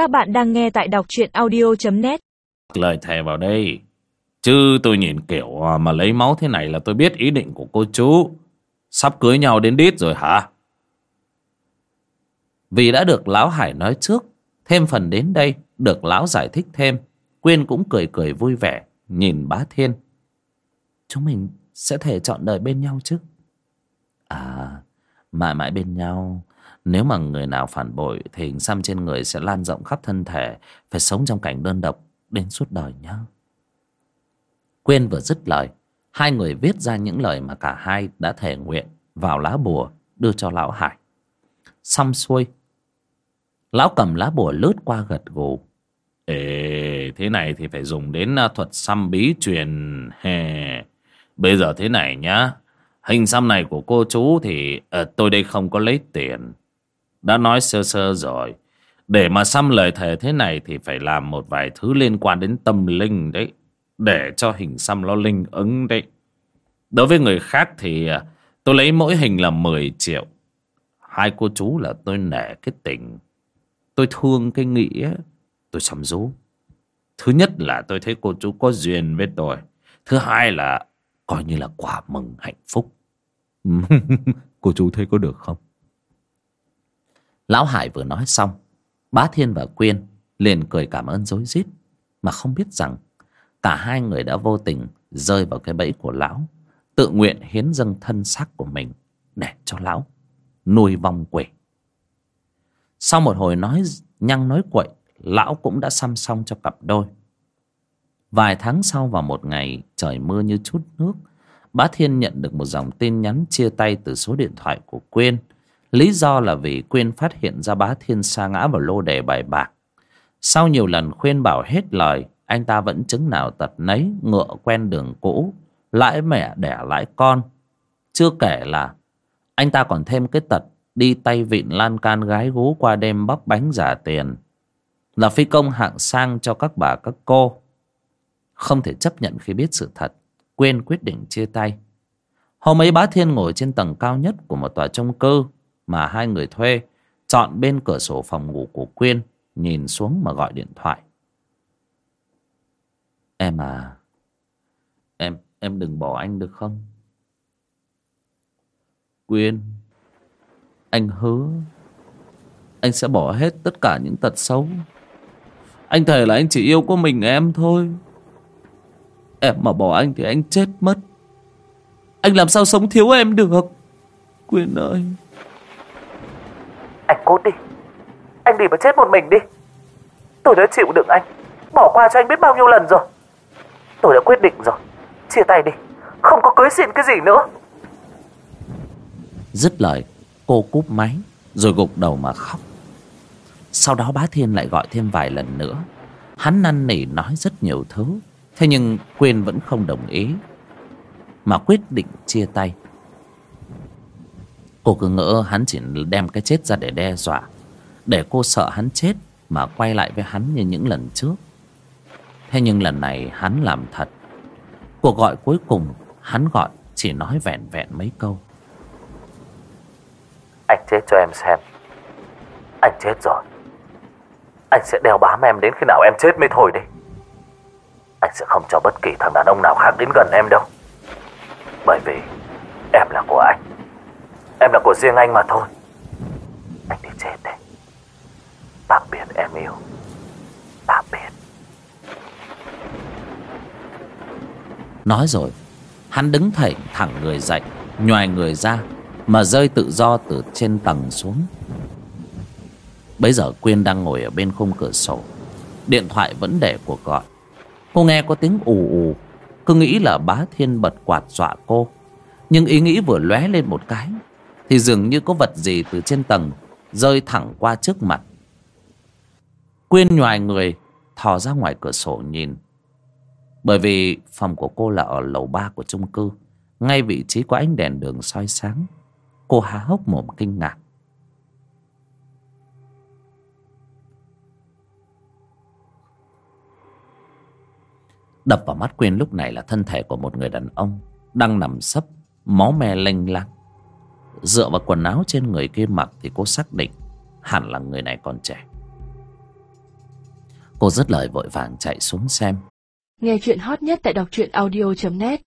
Các bạn đang nghe tại đọc truyện audio.net lời thề vào đây. Chứ tôi nhìn kiểu à, mà lấy máu thế này là tôi biết ý định của cô chú. Sắp cưới nhau đến đít rồi hả? Vì đã được Lão Hải nói trước, Thêm phần đến đây, Được Lão giải thích thêm, Quyên cũng cười cười vui vẻ, Nhìn bá thiên. Chúng mình sẽ thể chọn đời bên nhau chứ? À Mãi mãi bên nhau nếu mà người nào phản bội Thì hình xăm trên người sẽ lan rộng khắp thân thể Phải sống trong cảnh đơn độc Đến suốt đời nhá Quyên vừa dứt lời Hai người viết ra những lời mà cả hai đã thể nguyện Vào lá bùa Đưa cho lão Hải Xong xuôi Lão cầm lá bùa lướt qua gật gù Ê, thế này thì phải dùng đến à, thuật xăm bí truyền. Hè. Bây giờ thế này nhá. Hình xăm này của cô chú thì à, tôi đây không có lấy tiền. Đã nói sơ sơ rồi. Để mà xăm lời thề thế này thì phải làm một vài thứ liên quan đến tâm linh đấy. Để cho hình xăm nó linh ứng đấy. Đối với người khác thì à, tôi lấy mỗi hình là 10 triệu. Hai cô chú là tôi nể cái tình. Tôi thương cái nghĩa tôi xăm rú thứ nhất là tôi thấy cô chú có duyên với tôi thứ hai là coi như là quả mừng hạnh phúc cô chú thấy có được không lão hải vừa nói xong, bá thiên và quyên liền cười cảm ơn rối rít, mà không biết rằng cả hai người đã vô tình rơi vào cái bẫy của lão, tự nguyện hiến dâng thân xác của mình để cho lão nuôi vong quỷ sau một hồi nói nhăng nói quậy, lão cũng đã xăm xong cho cặp đôi. Vài tháng sau vào một ngày trời mưa như chút nước, bá thiên nhận được một dòng tin nhắn chia tay từ số điện thoại của quyên lý do là vì quyên phát hiện ra bá thiên sa ngã vào lô đề bài bạc. Sau nhiều lần khuyên bảo hết lời, anh ta vẫn chứng nào tật nấy, ngựa quen đường cũ, lãi mẹ đẻ lãi con. Chưa kể là, anh ta còn thêm cái tật đi tay vịn lan can gái gú qua đêm bóc bánh giả tiền. Là phi công hạng sang cho các bà, các cô. Không thể chấp nhận khi biết sự thật quên quyết định chia tay. Hôm ấy bá thiên ngồi trên tầng cao nhất của một tòa chung cư mà hai người thuê, chọn bên cửa sổ phòng ngủ của quyên, nhìn xuống mà gọi điện thoại. Em à em em đừng bỏ anh được không? Quyên, anh hứa anh sẽ bỏ hết tất cả những tật xấu. Anh thề là anh chỉ yêu có mình em thôi. Em mà bỏ anh thì anh chết mất. Anh làm sao sống thiếu em được? Quyên ơi cốt đi. Anh đi mà chết một mình đi. Tôi đã chịu đựng anh. Bỏ qua cho anh biết bao nhiêu lần rồi. Tôi đã quyết định rồi. Chia tay đi. Không có cưới xin cái gì nữa. Dứt lời, Cô cúp máy, Rồi gục đầu mà khóc. Sau đó bá thiên lại gọi thêm vài lần nữa. Hắn năn nỉ nói rất nhiều thứ, thế nhưng quyên vẫn không đồng ý, mà quyết định chia tay cô cứ ngỡ hắn chỉ đem cái chết ra để đe dọa. Để cô sợ hắn chết mà quay lại với hắn như những lần trước. Thế nhưng lần này hắn làm thật. Cuộc gọi cuối cùng hắn gọi chỉ nói vẹn vẹn mấy câu. Anh chết cho em xem. Anh chết rồi. Anh sẽ đeo bám em đến khi nào em chết mới thôi đi. Anh sẽ không cho bất kỳ thằng đàn ông nào khác đến gần em đâu. Bởi vì em là của anh. Em là của riêng anh mà thôi. Anh đi chết đi Tạm biệt em yêu. Tạm biệt. Nói rồi, Hắn đứng thảy thẳng người dậy, Nhòi người ra, Mà rơi tự do từ trên tầng xuống. Bây giờ Quyên đang ngồi ở bên khung cửa sổ. Điện thoại vẫn để cuộc gọi. Cô nghe có tiếng ù ù, Cứ nghĩ là bá thiên bật quạt dọa cô. Nhưng ý nghĩ vừa lóe lên một cái thì dường như có vật gì từ trên tầng Rơi thẳng qua trước mặt. Quyên nhòi người, Thò ra ngoài cửa sổ nhìn. Bởi vì phòng của cô là ở lầu ba của chung cư, Ngay vị trí có ánh đèn đường soi sáng. Cô há hốc mồm kinh ngạc. Đập vào mắt Quyên lúc này là thân thể của một người đàn ông Đang nằm sấp, Máu me lênh láng. Dựa vào quần áo trên người kia mặc Thì cô xác định Hẳn là người này còn trẻ. Cô rất lời vội vàng chạy xuống xem. Nghe chuyện hot nhất tại đọc truyện audio.net